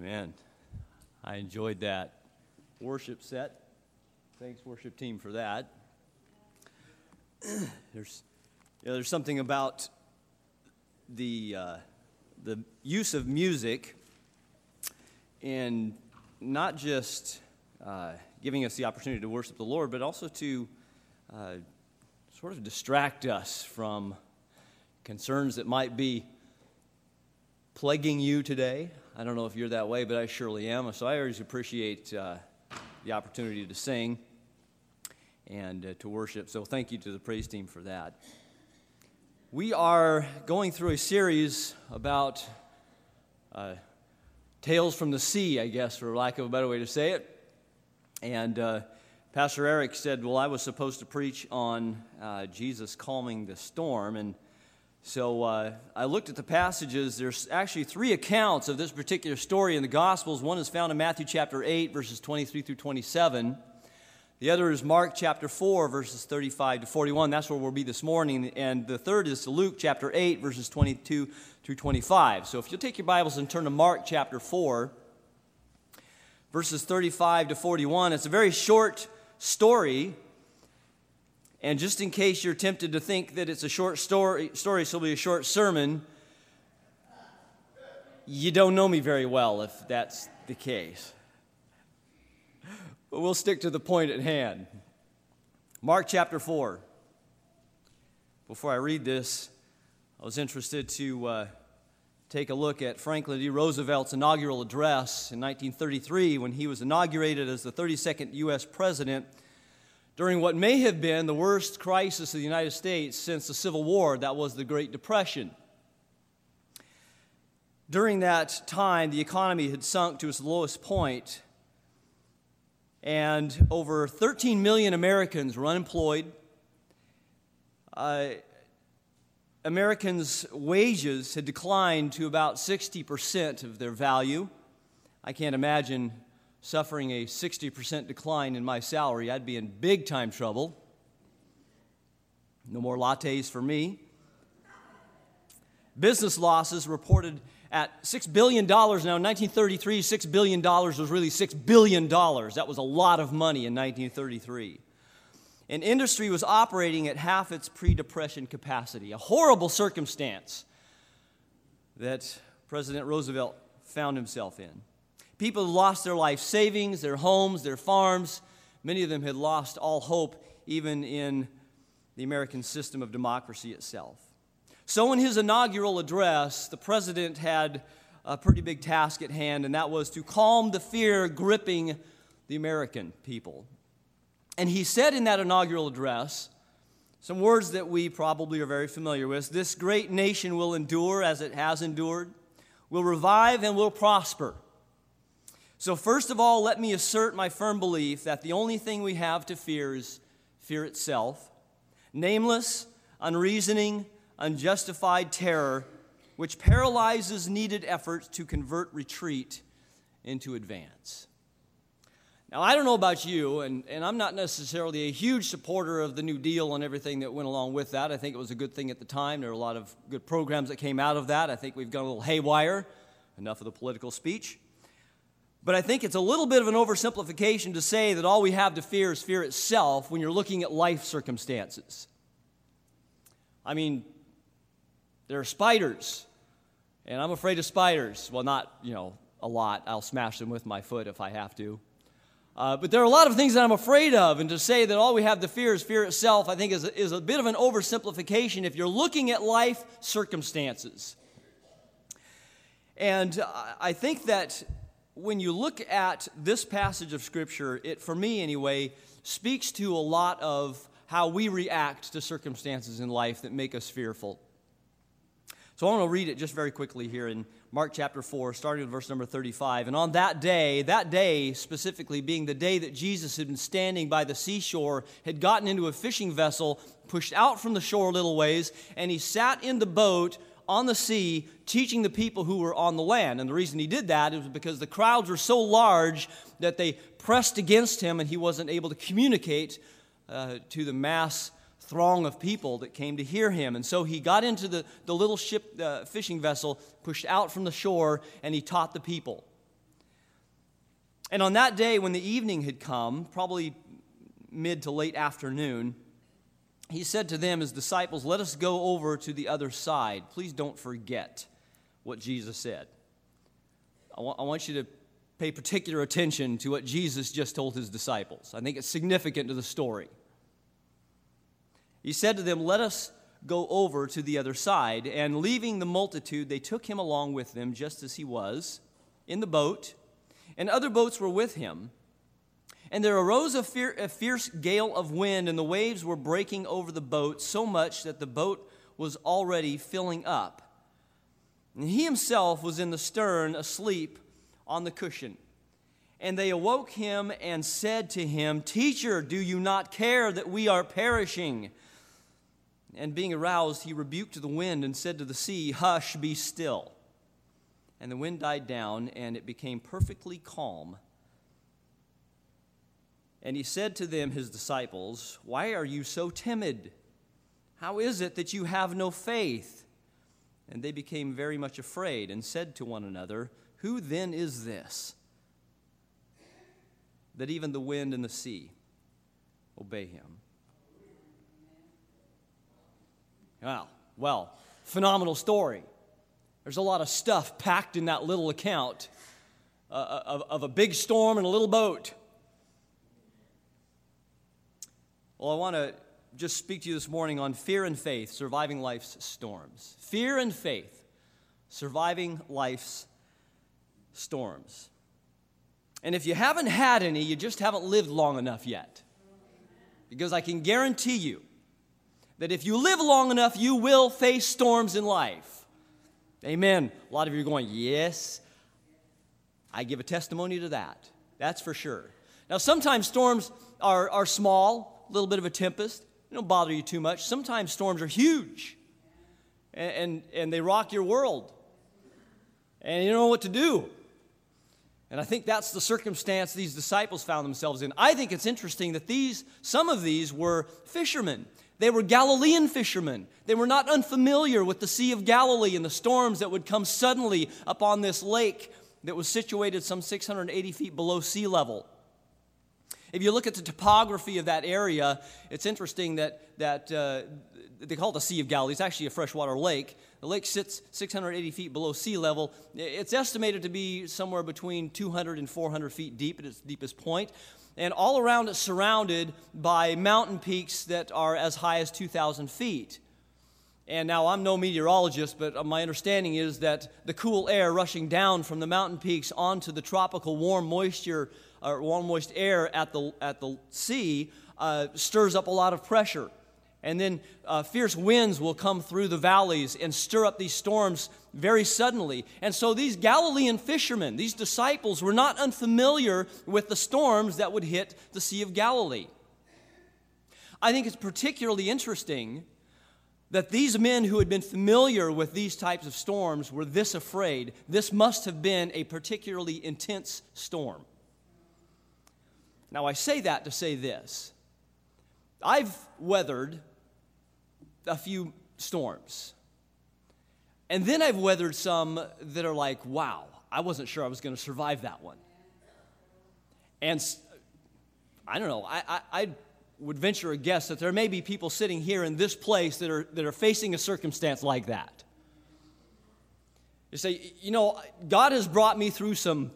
Amen. I enjoyed that worship set. Thanks, worship team, for that. there's, you know, there's something about the, uh, the use of music in not just uh, giving us the opportunity to worship the Lord, but also to uh, sort of distract us from concerns that might be plaguing you today. I don't know if you're that way, but I surely am. So I always appreciate uh, the opportunity to sing and uh, to worship. So thank you to the praise team for that. We are going through a series about uh, tales from the sea, I guess, for lack of a better way to say it. And uh, Pastor Eric said, Well, I was supposed to preach on uh, Jesus calming the storm. And so uh, I looked at the passages. There's actually three accounts of this particular story in the Gospels. One is found in Matthew chapter 8, verses 23 through 27. The other is Mark chapter 4, verses 35 to 41. That's where we'll be this morning. And the third is Luke chapter 8, verses 22 through 25. So if you'll take your Bibles and turn to Mark chapter 4, verses 35 to 41, it's a very short story. And just in case you're tempted to think that it's a short story, story so it'll be a short sermon, you don't know me very well if that's the case. But we'll stick to the point at hand. Mark chapter 4. Before I read this, I was interested to uh, take a look at Franklin D. Roosevelt's inaugural address in 1933 when he was inaugurated as the 32nd U.S. President during what may have been the worst crisis of the United States since the Civil War, that was the Great Depression. During that time, the economy had sunk to its lowest point and over 13 million Americans were unemployed. Uh, Americans' wages had declined to about 60% of their value. I can't imagine suffering a 60% decline in my salary. I'd be in big time trouble. No more lattes for me. Business losses reported at $6 billion. Now, in 1933, $6 billion was really $6 billion. That was a lot of money in 1933. And industry was operating at half its pre depression capacity, a horrible circumstance that President Roosevelt found himself in. People lost their life savings, their homes, their farms. Many of them had lost all hope, even in the American system of democracy itself. So, in his inaugural address, the president had a pretty big task at hand, and that was to calm the fear gripping the American people. And he said in that inaugural address some words that we probably are very familiar with This great nation will endure as it has endured, will revive, and will prosper. So, first of all, let me assert my firm belief that the only thing we have to fear is fear itself. Nameless, unreasoning, unjustified terror which paralyzes needed efforts to convert retreat into advance. Now, I don't know about you, and, and I'm not necessarily a huge supporter of the New Deal and everything that went along with that. I think it was a good thing at the time. There were a lot of good programs that came out of that. I think we've gone a little haywire. Enough of the political speech. But I think it's a little bit of an oversimplification to say that all we have to fear is fear itself when you're looking at life circumstances. I mean, there are spiders, and I'm afraid of spiders. Well, not, you know, a lot. I'll smash them with my foot if I have to. Uh, but there are a lot of things that I'm afraid of, and to say that all we have to fear is fear itself, I think is is a bit of an oversimplification if you're looking at life circumstances. And I think that when you look at this passage of Scripture, it, for me anyway, speaks to a lot of how we react to circumstances in life that make us fearful. So I want to read it just very quickly here in Mark chapter 4, starting with verse number 35. And on that day, that day specifically being the day that Jesus had been standing by the seashore, had gotten into a fishing vessel, pushed out from the shore a little ways, and he sat in the boat on the sea teaching the people who were on the land. And the reason he did that is because the crowds were so large that they pressed against him and he wasn't able to communicate uh, to the mass throng of people that came to hear him. And so he got into the, the little ship, uh, fishing vessel, pushed out from the shore, and he taught the people. And on that day, when the evening had come, probably mid to late afternoon, he said to them, his disciples, Let us go over to the other side. Please don't forget what Jesus said. I want, I want you to pay particular attention to what Jesus just told his disciples. I think it's significant to the story. He said to them, Let us go over to the other side. And leaving the multitude, they took him along with them, just as he was, in the boat, and other boats were with him. And there arose a, a, fierce gale of wind, and the waves were breaking over the boat so much that the boat was already filling up. And he himself was in the stern, asleep on the cushion. And they awoke him and said to him, Teacher, do you not care that we are perishing? And being aroused, he rebuked the wind and said to the sea, Hush, be still. And the wind died down, and it became perfectly calm. And he said to them, his disciples, Why are you so timid? How is it that you have no faith? And they became very much afraid and said to one another, Who then is this? That even the wind and the sea obey him. Well, well, phenomenal story. There's a lot of stuff packed in that little account uh, uh, of, of a big storm and a little boat. Well, I want to just speak to you this morning on fear and faith, surviving life's storms. Fear and faith, surviving life's storms. And if you haven't had any, you just haven't lived long enough yet. Because I can guarantee you, that if you live long enough, you will face storms in life. Amen. A lot of you are going, Yes, I give a testimony to that. That's for sure. Now, sometimes storms are, are small, a little bit of a tempest, they don't bother you too much. Sometimes storms are huge and, and, and they rock your world, and you don't know what to do. And I think that's the circumstance these disciples found themselves in. I think it's interesting that these, some of these were fishermen. They were Galilean fishermen. They were not unfamiliar with the Sea of Galilee and the storms that would come suddenly upon this lake that was situated some 680 feet below sea level. If you look at the topography of that area, it's interesting that, that uh, they call it the Sea of Galilee. It's actually a freshwater lake. The lake sits 680 feet below sea level. It's estimated to be somewhere between 200 and 400 feet deep at its deepest point and all around it surrounded by mountain peaks that are as high as 2,000 feet. And now I'm no meteorologist, but my understanding is that the cool air rushing down from the mountain peaks onto the tropical warm moisture or warm moist air at the, at the sea uh, stirs up a lot of pressure. And then uh, fierce winds will come through the valleys and stir up these storms very suddenly. And so these Galilean fishermen, these disciples, were not unfamiliar with the storms that would hit the Sea of Galilee. I think it's particularly interesting that these men who had been familiar with these types of storms were this afraid. This must have been a particularly intense storm. Now, I say that to say this I've weathered a few storms. And then I've weathered some that are like, wow, I wasn't sure I was going to survive that one. And I don't know, I, I, I, would venture a guess that there may be people sitting here in this place that are, that are facing a circumstance like that. You say, you know, God has brought me through some,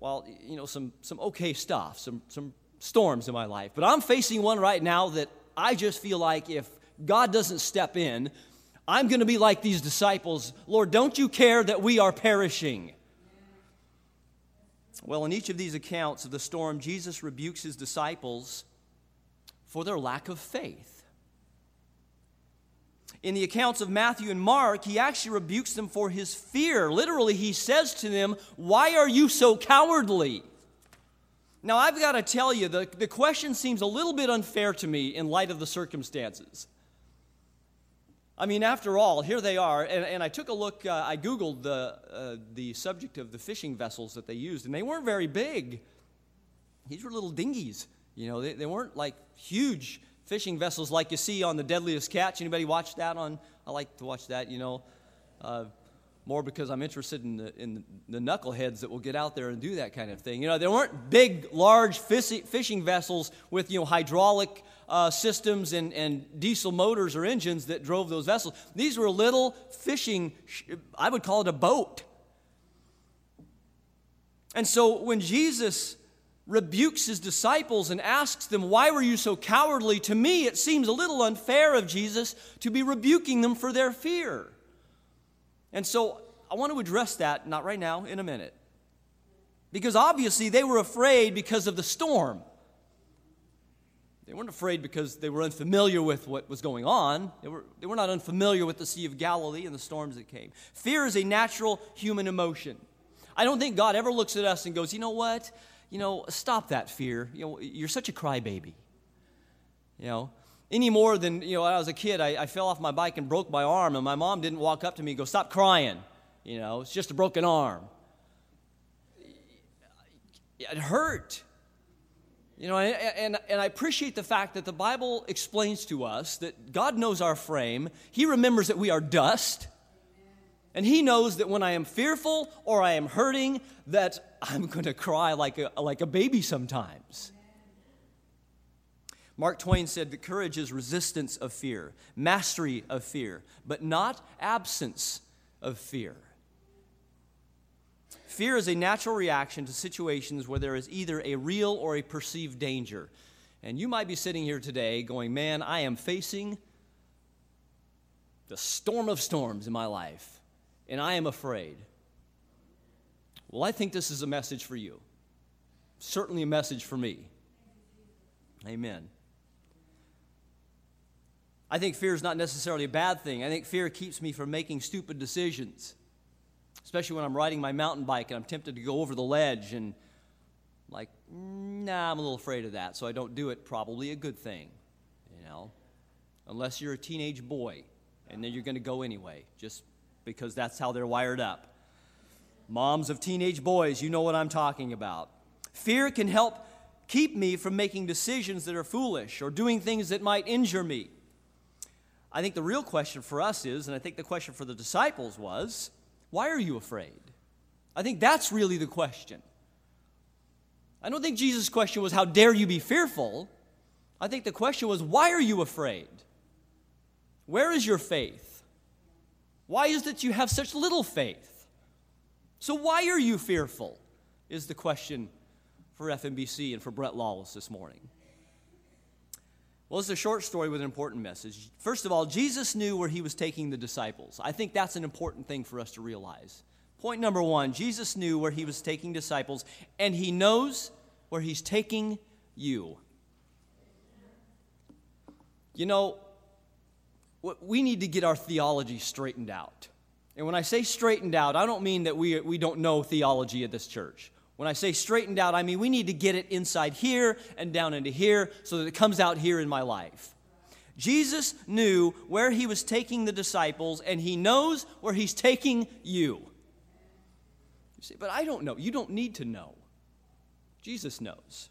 well, you know, some, some okay stuff, some, some storms in my life, but I'm facing one right now that I just feel like if God doesn't step in, I'm going to be like these disciples. Lord, don't you care that we are perishing? Well, in each of these accounts of the storm, Jesus rebukes his disciples for their lack of faith. In the accounts of Matthew and Mark, he actually rebukes them for his fear. Literally, he says to them, Why are you so cowardly? Now, I've got to tell you, the, the question seems a little bit unfair to me in light of the circumstances. I mean, after all, here they are, and, and I took a look, uh, I Googled the, uh, the subject of the fishing vessels that they used, and they weren't very big. These were little dinghies, you know, they, they weren't like huge fishing vessels like you see on the Deadliest Catch. Anybody watch that on? I like to watch that, you know. Uh, more because I'm interested in the, in the knuckleheads that will get out there and do that kind of thing. You know, there weren't big, large fishing vessels with, you know, hydraulic uh, systems and, and diesel motors or engines that drove those vessels. These were little fishing, I would call it a boat. And so when Jesus rebukes his disciples and asks them, Why were you so cowardly? To me, it seems a little unfair of Jesus to be rebuking them for their fear. And so I want to address that, not right now, in a minute. Because obviously they were afraid because of the storm. They weren't afraid because they were unfamiliar with what was going on. They were, they were not unfamiliar with the Sea of Galilee and the storms that came. Fear is a natural human emotion. I don't think God ever looks at us and goes, you know what? You know, stop that fear. You know, you're such a crybaby. You know, any more than, you know, when I was a kid, I, I fell off my bike and broke my arm, and my mom didn't walk up to me and go, stop crying. You know, it's just a broken arm. It hurt. You know, and, and, and, I appreciate the fact that the Bible explains to us that God knows our frame. He remembers that we are dust. And He knows that when I am fearful or I am hurting, that I'm going to cry like a, like a baby sometimes. Mark Twain said that courage is resistance of fear, mastery of fear, but not absence of fear. Fear is a natural reaction to situations where there is either a real or a perceived danger. And you might be sitting here today going, Man, I am facing the storm of storms in my life, and I am afraid. Well, I think this is a message for you. Certainly a message for me. Amen. I think fear is not necessarily a bad thing. I think fear keeps me from making stupid decisions especially when I'm riding my mountain bike and I'm tempted to go over the ledge and like, nah, I'm a little afraid of that, so I don't do it. Probably a good thing, you know, unless you're a teenage boy and then you're going to go anyway, just because that's how they're wired up. Moms of teenage boys, you know what I'm talking about. Fear can help keep me from making decisions that are foolish or doing things that might injure me. I think the real question for us is, and I think the question for the disciples was, why are you afraid? I think that's really the question. I don't think Jesus' question was, How dare you be fearful? I think the question was, Why are you afraid? Where is your faith? Why is it you have such little faith? So, why are you fearful? Is the question for FMBC and for Brett Lawless this morning. Well, it's a short story with an important message. First of all, Jesus knew where he was taking the disciples. I think that's an important thing for us to realize. Point number one Jesus knew where he was taking disciples, and he knows where he's taking you. You know, we need to get our theology straightened out. And when I say straightened out, I don't mean that we, we don't know theology at this church. When I say straightened out, I mean we need to get it inside here and down into here so that it comes out here in my life. Jesus knew where he was taking the disciples, and he knows where he's taking you. You say, but I don't know. You don't need to know. Jesus knows.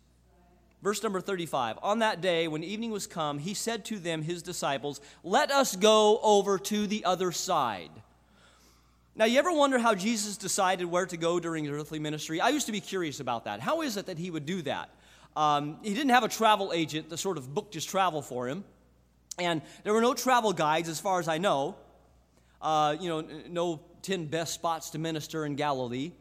Verse number 35 On that day, when evening was come, he said to them, his disciples, Let us go over to the other side. Now, you ever wonder how Jesus decided where to go during his earthly ministry? I used to be curious about that. How is it that he would do that? Um, he didn't have a travel agent that sort of booked his travel for him, and there were no travel guides as far as I know. Uh, you know, no 10 best spots to minister in Galilee.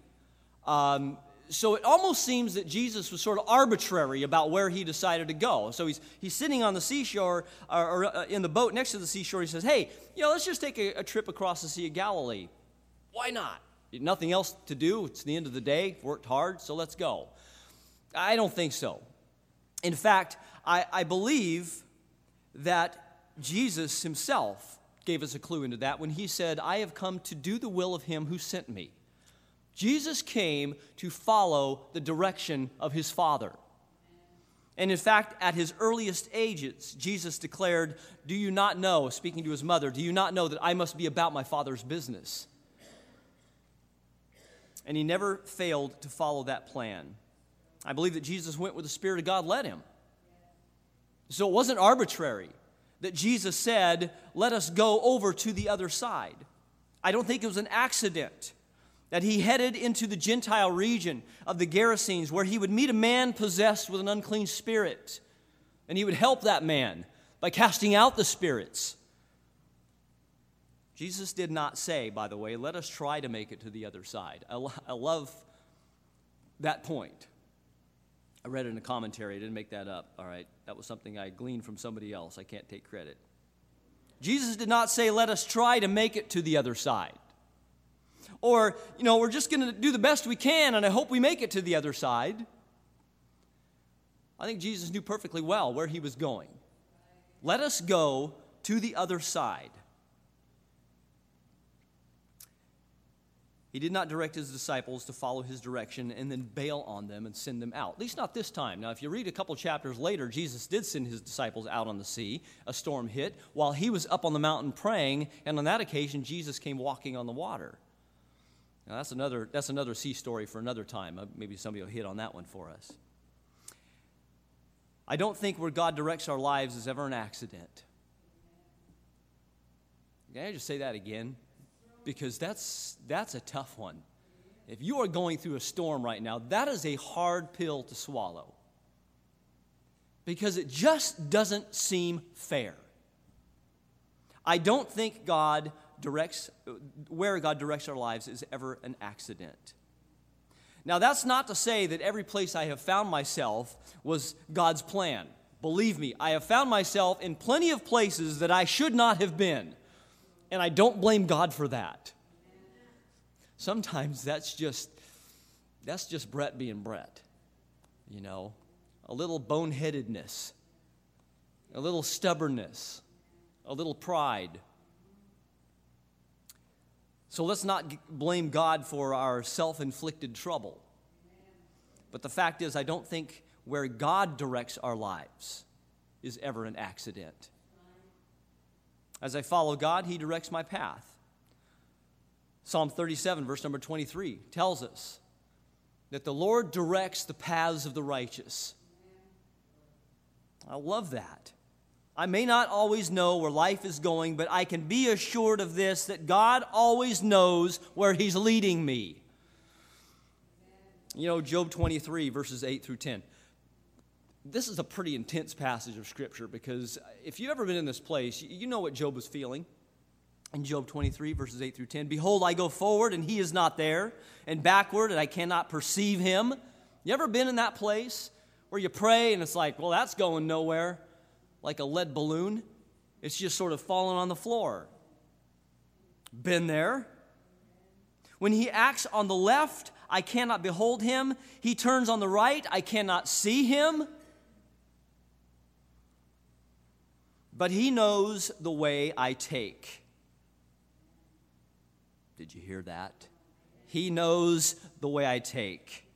Um, so it almost seems that Jesus was sort of arbitrary about where he decided to go. So he's, he's sitting on the seashore or, or uh, in the boat next to the seashore. He says, Hey, you know, let's just take a, a trip across the Sea of Galilee. Why not? Nothing else to do. It's the end of the day. Worked hard, so let's go. I don't think so. In fact, I, I believe that Jesus himself gave us a clue into that when he said, I have come to do the will of him who sent me. Jesus came to follow the direction of his Father. And in fact, at his earliest ages, Jesus declared, Do you not know, speaking to his mother, do you not know that I must be about my Father's business? And he never failed to follow that plan. I believe that Jesus went where the Spirit of God led him. So it wasn't arbitrary that Jesus said, Let us go over to the other side. I don't think it was an accident that he headed into the Gentile region of the Gerasenes, where he would meet a man possessed with an unclean spirit, and he would help that man by casting out the spirits. Jesus did not say, by the way, let us try to make it to the other side. I, lo- I love that point. I read it in a commentary. I didn't make that up. All right. That was something I gleaned from somebody else. I can't take credit. Jesus did not say, let us try to make it to the other side. Or, you know, we're just going to do the best we can and I hope we make it to the other side. I think Jesus knew perfectly well where he was going. Let us go to the other side. He did not direct his disciples to follow his direction and then bail on them and send them out. At least not this time. Now, if you read a couple chapters later, Jesus did send his disciples out on the sea. A storm hit while he was up on the mountain praying, and on that occasion, Jesus came walking on the water. Now, that's another, that's another sea story for another time. Uh, maybe somebody will hit on that one for us. I don't think where God directs our lives is ever an accident. Can I just say that again? Because that's, that's a tough one. If you are going through a storm right now, that is a hard pill to swallow because it just doesn't seem fair. I don't think God directs, where God directs our lives is ever an accident. Now, that's not to say that every place I have found myself was God's plan. Believe me, I have found myself in plenty of places that I should not have been. And I don't blame God for that. Sometimes that's just that's just Brett being Brett. You know, a little boneheadedness, a little stubbornness, a little pride. So let's not blame God for our self inflicted trouble. But the fact is, I don't think where God directs our lives is ever an accident. As I follow God, He directs my path. Psalm 37, verse number 23, tells us that the Lord directs the paths of the righteous. I love that. I may not always know where life is going, but I can be assured of this that God always knows where He's leading me. You know, Job 23, verses 8 through 10 this is a pretty intense passage of Scripture because if you've ever been in this place, you know what Job was feeling. In Job 23, verses 8 through 10 Behold, I go forward, and he is not there, and backward, and I cannot perceive him. You ever been in that place where you pray and it's like, well, that's going nowhere, like a lead balloon? It's just sort of falling on the floor. Been there. When he acts on the left, I cannot behold him. He turns on the right, I cannot see him. But he knows the way I take. Did you hear that? He knows the way I take.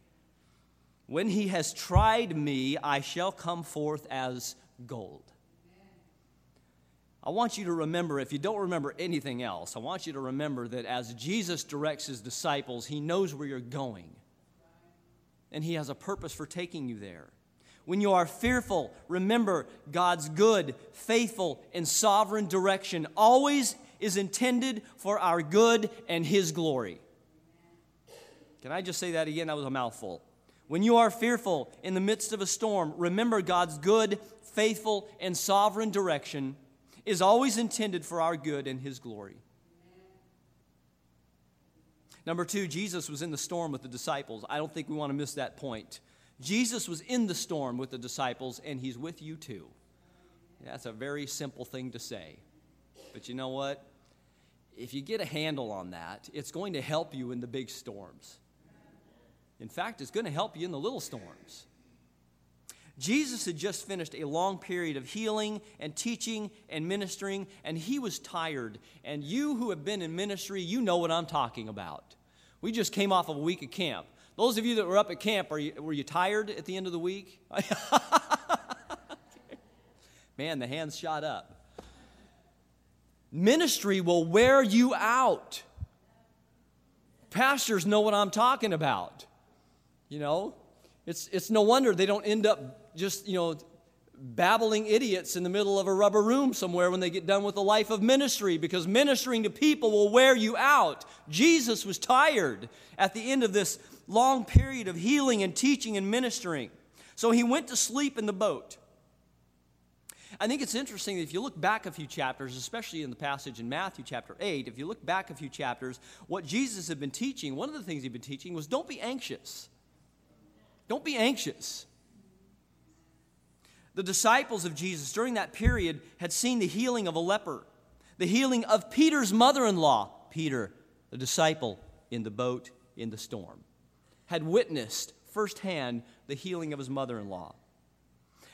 When he has tried me, I shall come forth as gold. I want you to remember, if you don't remember anything else, I want you to remember that as Jesus directs his disciples, he knows where you're going. And he has a purpose for taking you there. When you are fearful, remember God's good, faithful, and sovereign direction always is intended for our good and His glory. Can I just say that again? That was a mouthful. When you are fearful in the midst of a storm, remember God's good, faithful, and sovereign direction is always intended for our good and His glory. Number two, Jesus was in the storm with the disciples. I don't think we want to miss that point. Jesus was in the storm with the disciples, and he's with you too. That's a very simple thing to say. But you know what? If you get a handle on that, it's going to help you in the big storms. In fact, it's going to help you in the little storms. Jesus had just finished a long period of healing and teaching and ministering, and he was tired. And you who have been in ministry, you know what I'm talking about. We just came off of a week of camp. Those of you that were up at camp, are you, were you tired at the end of the week? Man, the hands shot up. Ministry will wear you out. Pastors know what I'm talking about. You know, it's, it's no wonder they don't end up just, you know, babbling idiots in the middle of a rubber room somewhere when they get done with the life of ministry because ministering to people will wear you out. Jesus was tired at the end of this long period of healing and teaching and ministering. So he went to sleep in the boat. I think it's interesting if you look back a few chapters, especially in the passage in Matthew chapter 8, if you look back a few chapters, what Jesus had been teaching, one of the things he'd been teaching was don't be anxious. Don't be anxious. The disciples of Jesus during that period had seen the healing of a leper, the healing of Peter's mother in law, Peter, the disciple in the boat in the storm, had witnessed firsthand the healing of his mother in law.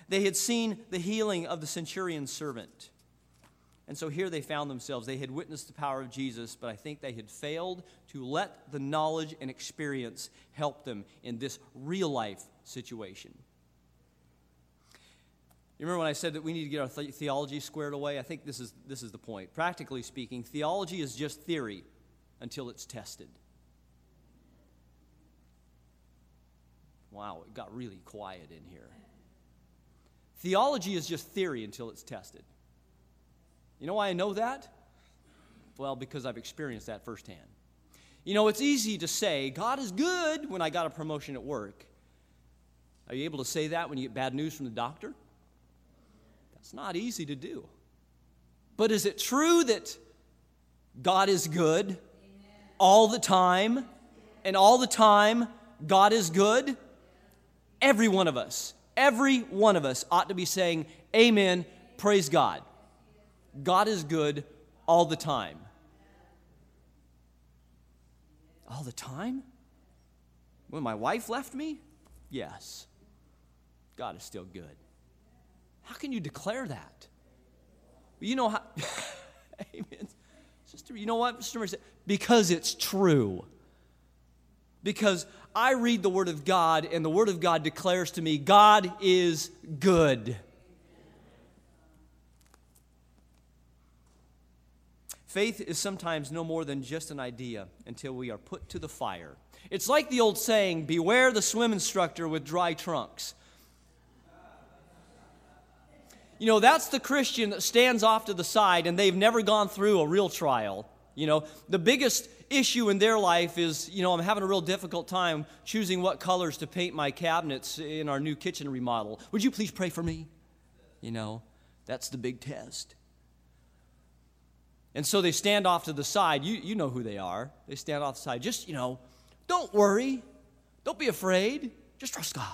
They had seen the healing of the centurion's servant. And so here they found themselves. They had witnessed the power of Jesus, but I think they had failed to let the knowledge and experience help them in this real life situation. You remember when I said that we need to get our th- theology squared away? I think this is, this is the point. Practically speaking, theology is just theory until it's tested. Wow, it got really quiet in here. Theology is just theory until it's tested. You know why I know that? Well, because I've experienced that firsthand. You know, it's easy to say, God is good when I got a promotion at work. Are you able to say that when you get bad news from the doctor? That's not easy to do. But is it true that God is good all the time? And all the time, God is good? Every one of us Every one of us ought to be saying, Amen, praise God. God is good all the time. All the time? When my wife left me? Yes. God is still good. How can you declare that? You know how. Amen. Sister, you know what? Because it's true. Because I read the Word of God, and the Word of God declares to me, God is good. Faith is sometimes no more than just an idea until we are put to the fire. It's like the old saying, Beware the swim instructor with dry trunks. You know, that's the Christian that stands off to the side and they've never gone through a real trial. You know, the biggest issue in their life is, you know, I'm having a real difficult time choosing what colors to paint my cabinets in our new kitchen remodel. Would you please pray for me? You know, that's the big test. And so they stand off to the side. You, you know who they are. They stand off the side. Just, you know, don't worry. Don't be afraid. Just trust God.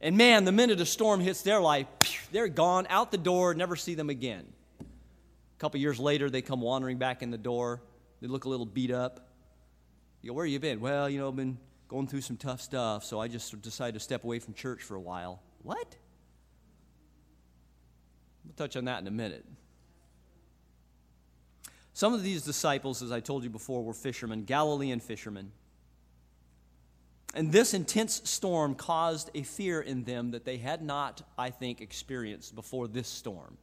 And man, the minute a storm hits their life, they're gone out the door, never see them again. Couple years later, they come wandering back in the door. They look a little beat up. You go, Where you been? Well, you know, I've been going through some tough stuff, so I just decided to step away from church for a while. What? We'll touch on that in a minute. Some of these disciples, as I told you before, were fishermen, Galilean fishermen. And this intense storm caused a fear in them that they had not, I think, experienced before this storm.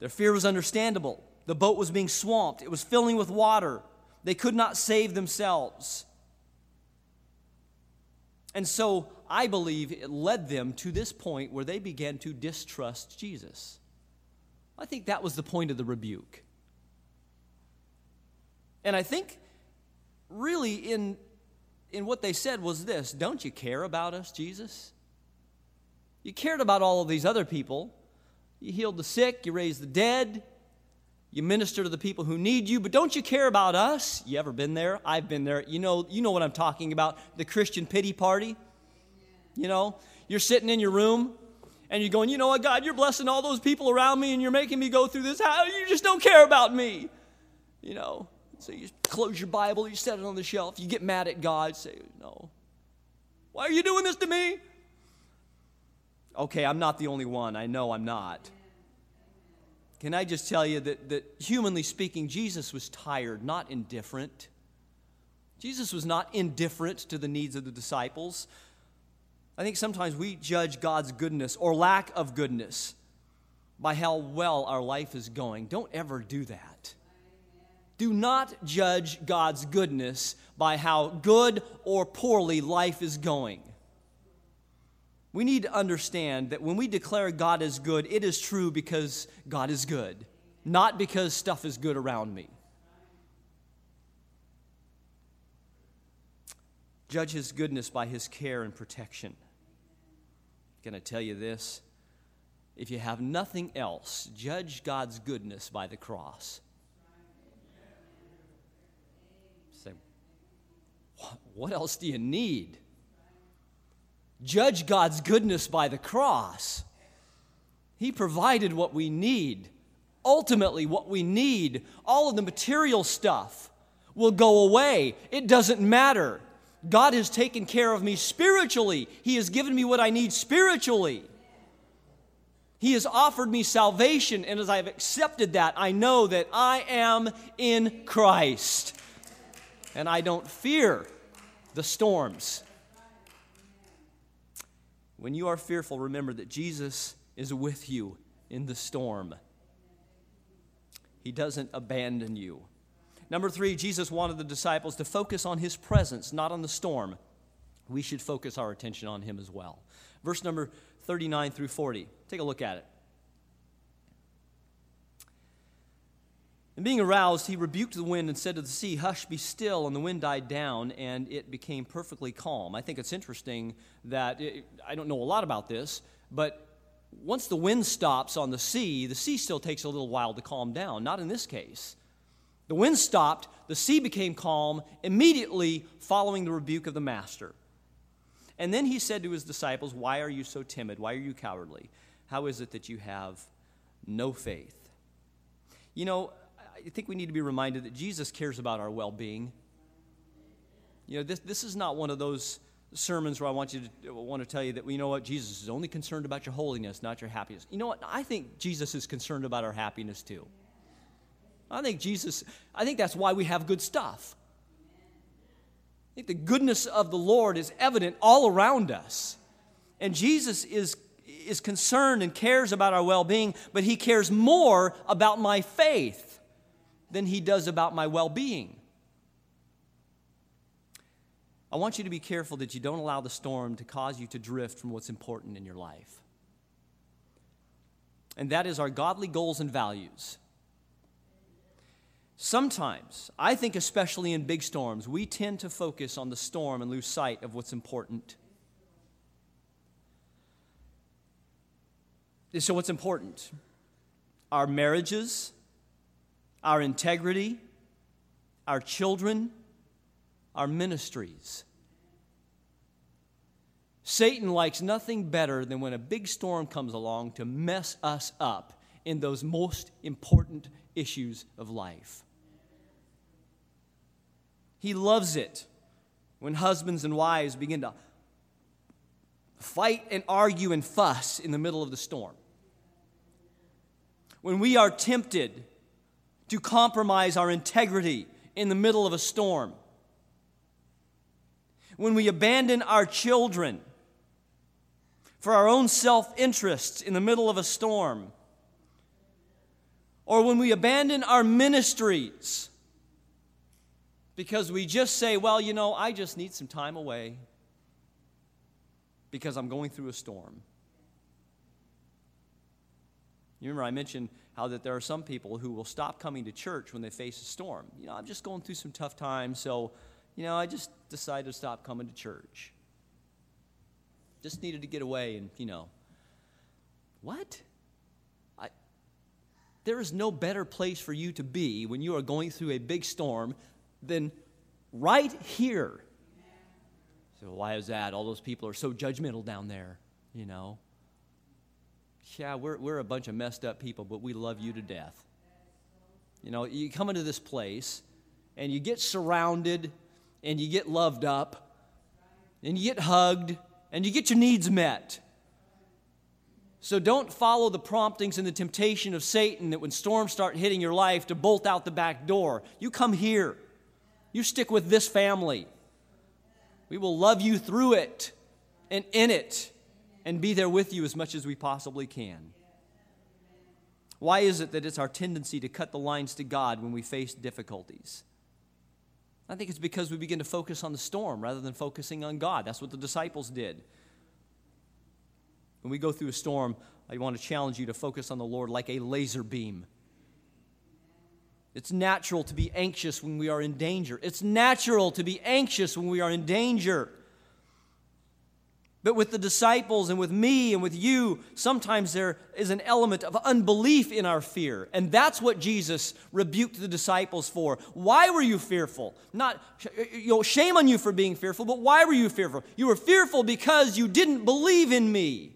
Their fear was understandable. The boat was being swamped, it was filling with water. They could not save themselves. And so I believe it led them to this point where they began to distrust Jesus. I think that was the point of the rebuke. And I think really in, in what they said was this Don't you care about us, Jesus? You cared about all of these other people. You healed the sick, you raised the dead, you minister to the people who need you, but don't you care about us? You ever been there? I've been there. You know, you know what I'm talking about, the Christian pity party. You know, you're sitting in your room and you're going, you know what, God, you're blessing all those people around me and you're making me go through this. How you just don't care about me. You know. So you close your Bible, you set it on the shelf, you get mad at God, say, No. Why are you doing this to me? Okay, I'm not the only one. I know I'm not. Can I just tell you that, that humanly speaking, Jesus was tired, not indifferent. Jesus was not indifferent to the needs of the disciples. I think sometimes we judge God's goodness or lack of goodness by how well our life is going. Don't ever do that. Do not judge God's goodness by how good or poorly life is going. We need to understand that when we declare God is good, it is true because God is good, not because stuff is good around me. Judge his goodness by his care and protection. Can I tell you this? If you have nothing else, judge God's goodness by the cross. Say, what else do you need? Judge God's goodness by the cross. He provided what we need. Ultimately, what we need, all of the material stuff, will go away. It doesn't matter. God has taken care of me spiritually, He has given me what I need spiritually. He has offered me salvation, and as I've accepted that, I know that I am in Christ. And I don't fear the storms when you are fearful, remember that Jesus is with you in the storm. He doesn't abandon you. Number three, Jesus wanted the disciples to focus on his presence, not on the storm. We should focus our attention on him as well. Verse number 39 through 40. Take a look at it. And being aroused, he rebuked the wind and said to the sea, Hush, be still. And the wind died down, and it became perfectly calm. I think it's interesting that it, I don't know a lot about this, but once the wind stops on the sea, the sea still takes a little while to calm down. Not in this case. The wind stopped, the sea became calm immediately following the rebuke of the master. And then he said to his disciples, Why are you so timid? Why are you cowardly? How is it that you have no faith? You know, I think we need to be reminded that Jesus cares about our well being. You know, this, this is not one of those sermons where I want you to want to tell you that, well, you know what, Jesus is only concerned about your holiness, not your happiness. You know what? I think Jesus is concerned about our happiness too. I think Jesus, I think that's why we have good stuff. I think the goodness of the Lord is evident all around us. And Jesus is, is concerned and cares about our well being, but he cares more about my faith than he does about my well being. I want you to be careful that you don't allow the storm to cause you to drift from what's important in your life. And that is our godly goals and values. Sometimes, I think especially in big storms, we tend to focus on the storm and lose sight of what's important. So, what's important? Our marriages, our integrity, our children, our ministries. Satan likes nothing better than when a big storm comes along to mess us up in those most important issues of life. He loves it when husbands and wives begin to fight and argue and fuss in the middle of the storm. When we are tempted to compromise our integrity in the middle of a storm. When we abandon our children for our own self interests in the middle of a storm. Or when we abandon our ministries because we just say, well, you know, I just need some time away because I'm going through a storm. You remember I mentioned how that there are some people who will stop coming to church when they face a storm. You know, I'm just going through some tough times, so, you know, I just decided to stop coming to church. Just needed to get away and, you know. What? I, there is no better place for you to be when you are going through a big storm than right here. So, why is that? All those people are so judgmental down there, you know yeah, we're, we're a bunch of messed up people, but we love you to death. You know, you come into this place and you get surrounded and you get loved up and you get hugged and you get your needs met. So don't follow the promptings and the temptation of Satan that when storms start hitting your life to bolt out the back door. You come here. You stick with this family. We will love you through it and in it and be there with you as much as we possibly can. Why is it that it's our tendency to cut the lines to God when we face difficulties? I think it's because we begin to focus on the storm rather than focusing on God. That's what the disciples did. when we go through a storm, I want to challenge you to focus on the Lord like a laser beam. It's natural to be anxious when we are in danger. It's natural to be anxious when we are in danger. But with the disciples and with me and with you, sometimes there is an element of unbelief in our fear. And that's what Jesus rebuked the disciples for. Why were you fearful? Not, you know, shame on you for being fearful, but why were you fearful? You were fearful because you didn't believe in me.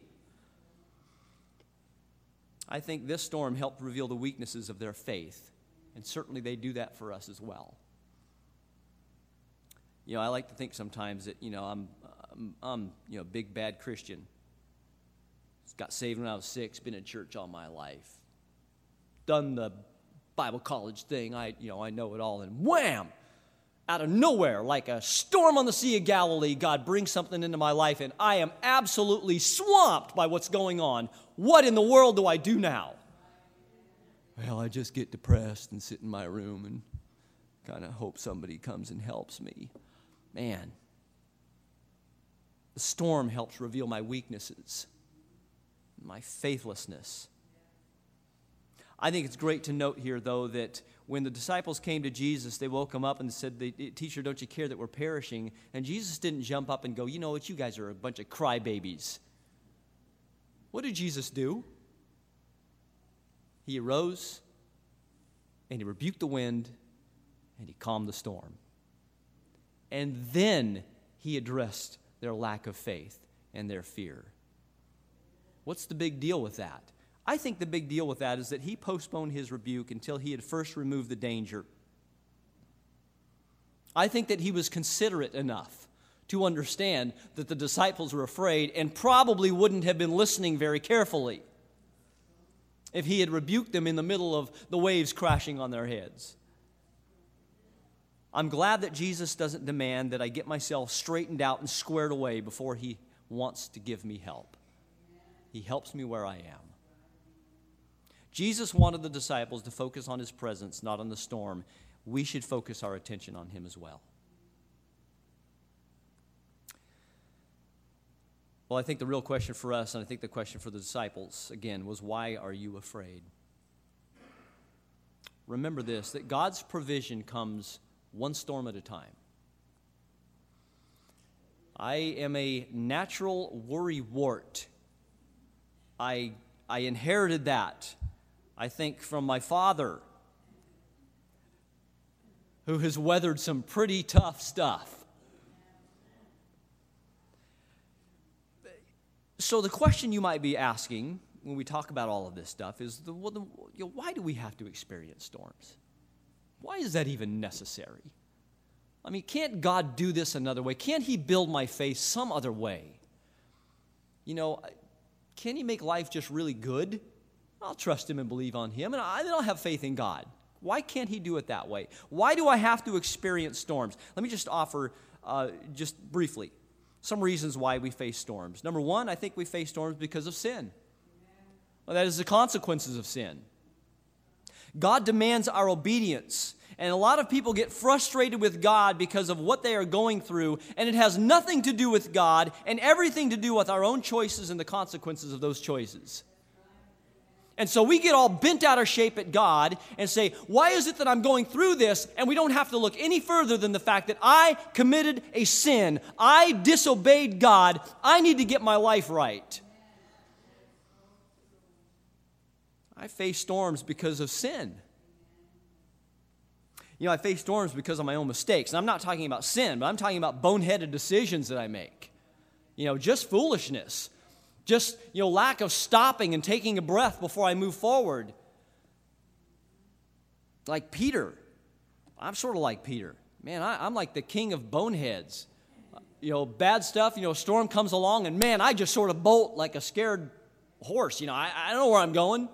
I think this storm helped reveal the weaknesses of their faith. And certainly they do that for us as well. You know, I like to think sometimes that, you know, I'm, I'm, you know, big bad Christian. Got saved when I was six, been in church all my life. Done the Bible college thing. I, you know, I know it all. And wham! Out of nowhere, like a storm on the Sea of Galilee, God brings something into my life, and I am absolutely swamped by what's going on. What in the world do I do now? Well, I just get depressed and sit in my room and kind of hope somebody comes and helps me. Man, the storm helps reveal my weaknesses, my faithlessness. I think it's great to note here, though, that when the disciples came to Jesus, they woke him up and said, Teacher, don't you care that we're perishing? And Jesus didn't jump up and go, You know what? You guys are a bunch of crybabies. What did Jesus do? He arose and he rebuked the wind and he calmed the storm. And then he addressed their lack of faith and their fear. What's the big deal with that? I think the big deal with that is that he postponed his rebuke until he had first removed the danger. I think that he was considerate enough to understand that the disciples were afraid and probably wouldn't have been listening very carefully if he had rebuked them in the middle of the waves crashing on their heads. I'm glad that Jesus doesn't demand that I get myself straightened out and squared away before he wants to give me help. He helps me where I am. Jesus wanted the disciples to focus on his presence, not on the storm. We should focus our attention on him as well. Well, I think the real question for us, and I think the question for the disciples, again, was why are you afraid? Remember this that God's provision comes one storm at a time. I am a natural worry wart. I, I inherited that, I think, from my father, who has weathered some pretty tough stuff. So, the question you might be asking when we talk about all of this stuff is the, well, the, you know, why do we have to experience storms? Why is that even necessary? I mean, can't God do this another way? Can't He build my faith some other way? You know, can He make life just really good? I'll trust Him and believe on Him, and I, then I'll have faith in God. Why can't He do it that way? Why do I have to experience storms? Let me just offer, uh, just briefly, some reasons why we face storms. Number one, I think we face storms because of sin. Well, that is the consequences of sin. God demands our obedience. And a lot of people get frustrated with God because of what they are going through, and it has nothing to do with God and everything to do with our own choices and the consequences of those choices. And so we get all bent out of shape at God and say, Why is it that I'm going through this? And we don't have to look any further than the fact that I committed a sin. I disobeyed God. I need to get my life right. I face storms because of sin. You know, I face storms because of my own mistakes. And I'm not talking about sin, but I'm talking about boneheaded decisions that I make. You know, just foolishness. Just, you know, lack of stopping and taking a breath before I move forward. Like Peter. I'm sort of like Peter. Man, I, am like the king of boneheads. You know, bad stuff, you know, a storm comes along, and man, I just sort of bolt like a scared horse. You know, I, I don't know where I'm going.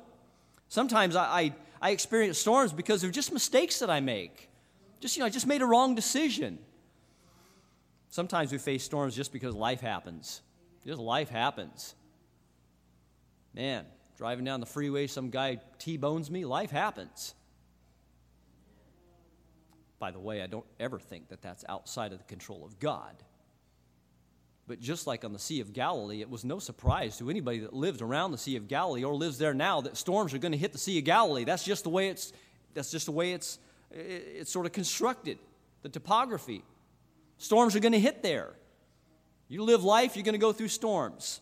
Sometimes I, I, I experience storms because of just mistakes that I make. Just, you know, I just made a wrong decision. Sometimes we face storms just because life happens. Just life happens. Man, driving down the freeway, some guy T bones me, life happens. By the way, I don't ever think that that's outside of the control of God. But just like on the Sea of Galilee, it was no surprise to anybody that lived around the Sea of Galilee or lives there now that storms are going to hit the Sea of Galilee. That's just the way it's, that's just the way it's, it's sort of constructed, the topography. Storms are going to hit there. You live life, you're going to go through storms.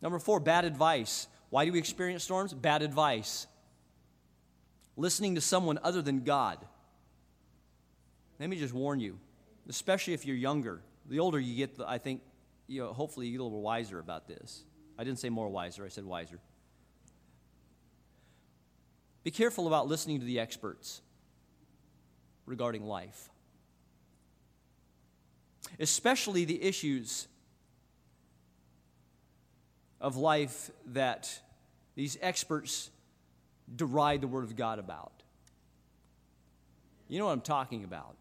Number four, bad advice. Why do we experience storms? Bad advice. Listening to someone other than God. Let me just warn you, especially if you're younger the older you get, I think, you know, hopefully you get a little wiser about this. I didn't say more wiser, I said wiser. Be careful about listening to the experts regarding life, especially the issues of life that these experts deride the Word of God about. You know what I'm talking about.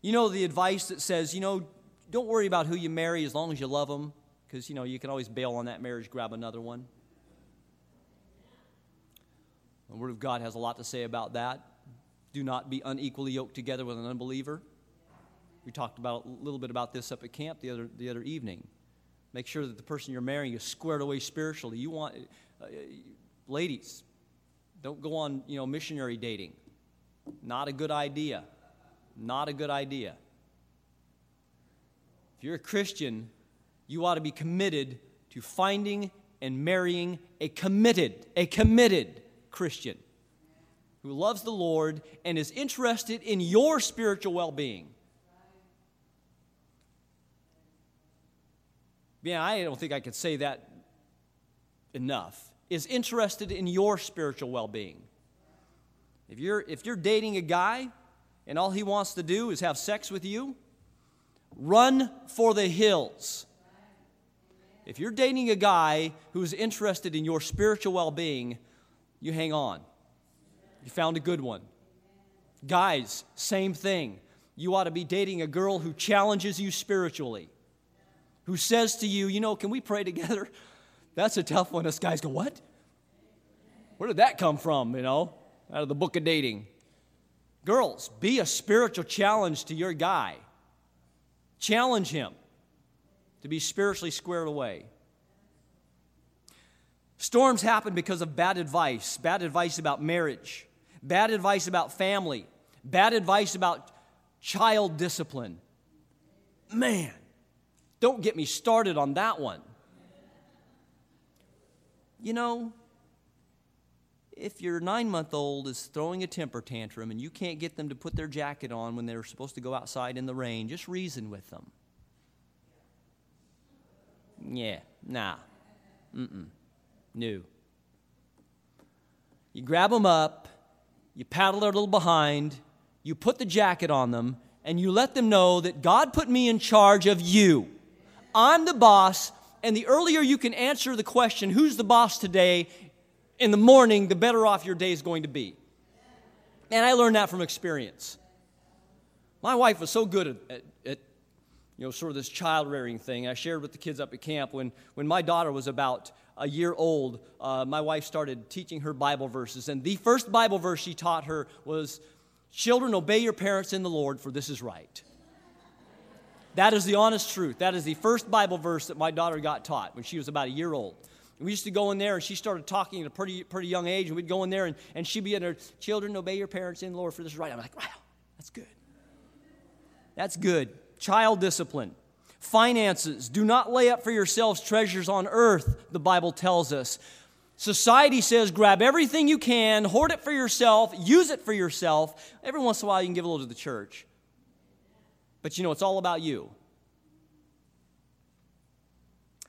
You know, the advice that says, you know, don't worry about who you marry as long as you love them, because, you know, you can always bail on that marriage, grab another one. The Word of God has a lot to say about that. Do not be unequally yoked together with an unbeliever. We talked about a little bit about this up at camp the other, the other evening. Make sure that the person you're marrying is squared away spiritually. You want, uh, ladies, don't go on, you know, missionary dating. Not a good idea. Not a good idea. If you're a Christian, you ought to be committed to finding and marrying a committed, a committed Christian who loves the Lord and is interested in your spiritual well being. Yeah, I don't think I could say that enough. Is interested in your spiritual well being. If you're, if you're dating a guy and all he wants to do is have sex with you, run for the hills. If you're dating a guy who's interested in your spiritual well being, you hang on. You found a good one. Guys, same thing. You ought to be dating a girl who challenges you spiritually, who says to you, You know, can we pray together? That's a tough one. Us guys go, What? Where did that come from, you know? Out of the book of dating. Girls, be a spiritual challenge to your guy. Challenge him to be spiritually squared away. Storms happen because of bad advice, bad advice about marriage, bad advice about family, bad advice about child discipline. Man, don't get me started on that one. You know, if your nine month old is throwing a temper tantrum and you can't get them to put their jacket on when they're supposed to go outside in the rain, just reason with them. Yeah, nah. Mm-mm. No. You grab them up, you paddle their little behind, you put the jacket on them, and you let them know that God put me in charge of you. I'm the boss, and the earlier you can answer the question, who's the boss today, in the morning, the better off your day is going to be. And I learned that from experience. My wife was so good at, at, at, you know, sort of this child rearing thing. I shared with the kids up at camp when, when my daughter was about a year old, uh, my wife started teaching her Bible verses. And the first Bible verse she taught her was, Children, obey your parents in the Lord, for this is right. That is the honest truth. That is the first Bible verse that my daughter got taught when she was about a year old. We used to go in there, and she started talking at a pretty, pretty young age, and we'd go in there, and, and she'd be in her, children, obey your parents in the Lord for this right. I'm like, wow, that's good. That's good. Child discipline. Finances. Do not lay up for yourselves treasures on earth, the Bible tells us. Society says grab everything you can, hoard it for yourself, use it for yourself. Every once in a while, you can give a little to the church. But you know, it's all about you.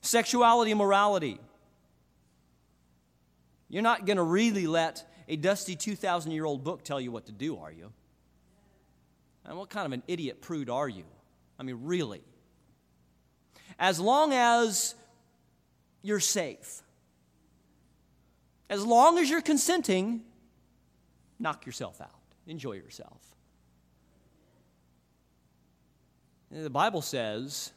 Sexuality and morality. You're not going to really let a dusty 2,000 year old book tell you what to do, are you? And what kind of an idiot prude are you? I mean, really. As long as you're safe, as long as you're consenting, knock yourself out. Enjoy yourself. The Bible says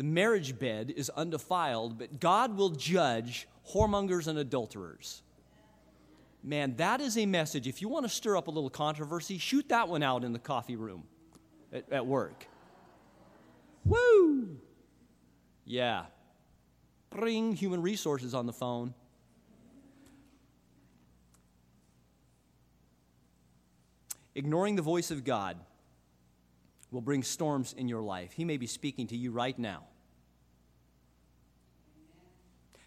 the marriage bed is undefiled, but God will judge whoremongers and adulterers. Man, that is a message. If you want to stir up a little controversy, shoot that one out in the coffee room at, at work. Woo! Yeah. Bring human resources on the phone. Ignoring the voice of God will bring storms in your life. He may be speaking to you right now,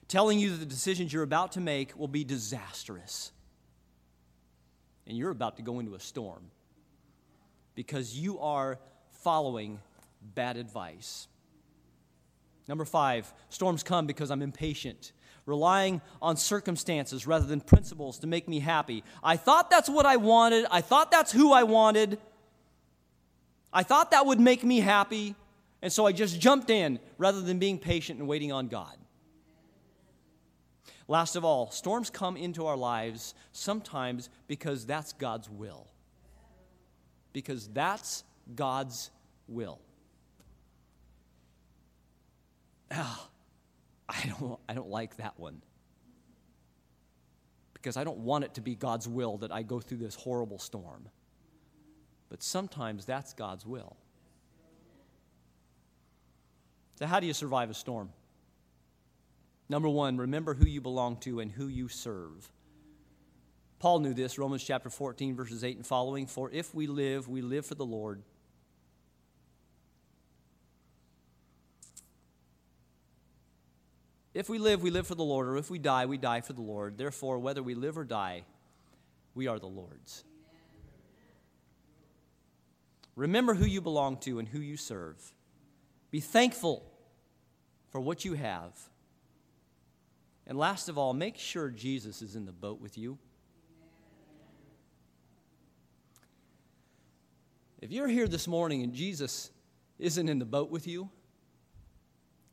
telling you that the decisions you're about to make will be disastrous. And you're about to go into a storm because you are following bad advice. Number five, storms come because I'm impatient, relying on circumstances rather than principles to make me happy. I thought that's what I wanted. I thought that's who I wanted. I thought that would make me happy. And so I just jumped in rather than being patient and waiting on God. Last of all, storms come into our lives sometimes because that's God's will. Because that's God's will. Ah, I don't, I don't like that one. Because I don't want it to be God's will that I go through this horrible storm. But sometimes that's God's will. So, how do you survive a storm? Number one, remember who you belong to and who you serve. Paul knew this, Romans chapter 14, verses 8 and following. For if we live, we live for the Lord. If we live, we live for the Lord, or if we die, we die for the Lord. Therefore, whether we live or die, we are the Lord's. Remember who you belong to and who you serve. Be thankful for what you have. And last of all, make sure Jesus is in the boat with you. If you're here this morning and Jesus isn't in the boat with you,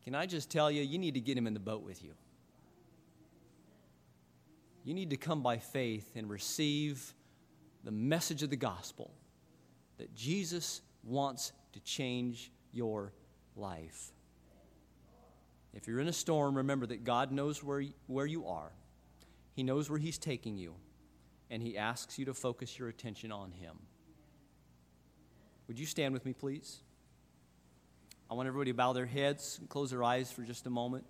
can I just tell you, you need to get him in the boat with you. You need to come by faith and receive the message of the gospel that Jesus wants to change your life. If you're in a storm, remember that God knows where, where you are, He knows where He's taking you, and He asks you to focus your attention on Him. Would you stand with me, please? I want everybody to bow their heads and close their eyes for just a moment.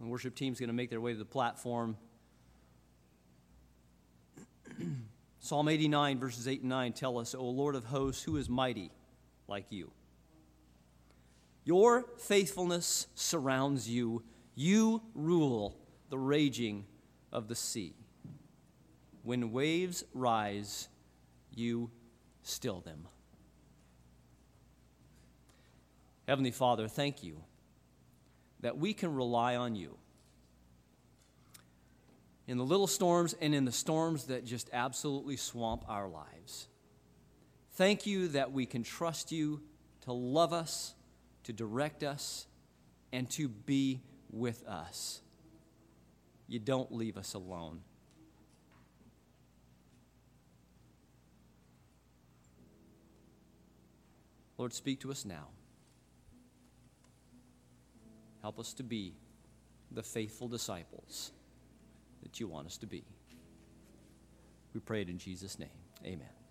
The worship team's going to make their way to the platform. Psalm 89, verses 8 and 9 tell us, O Lord of hosts, who is mighty like you? Your faithfulness surrounds you. You rule the raging of the sea. When waves rise, you still them. Heavenly Father, thank you that we can rely on you in the little storms and in the storms that just absolutely swamp our lives. Thank you that we can trust you to love us, to direct us, and to be with us. You don't leave us alone. Lord, speak to us now. Help us to be the faithful disciples you want us to be. We pray it in Jesus' name. Amen.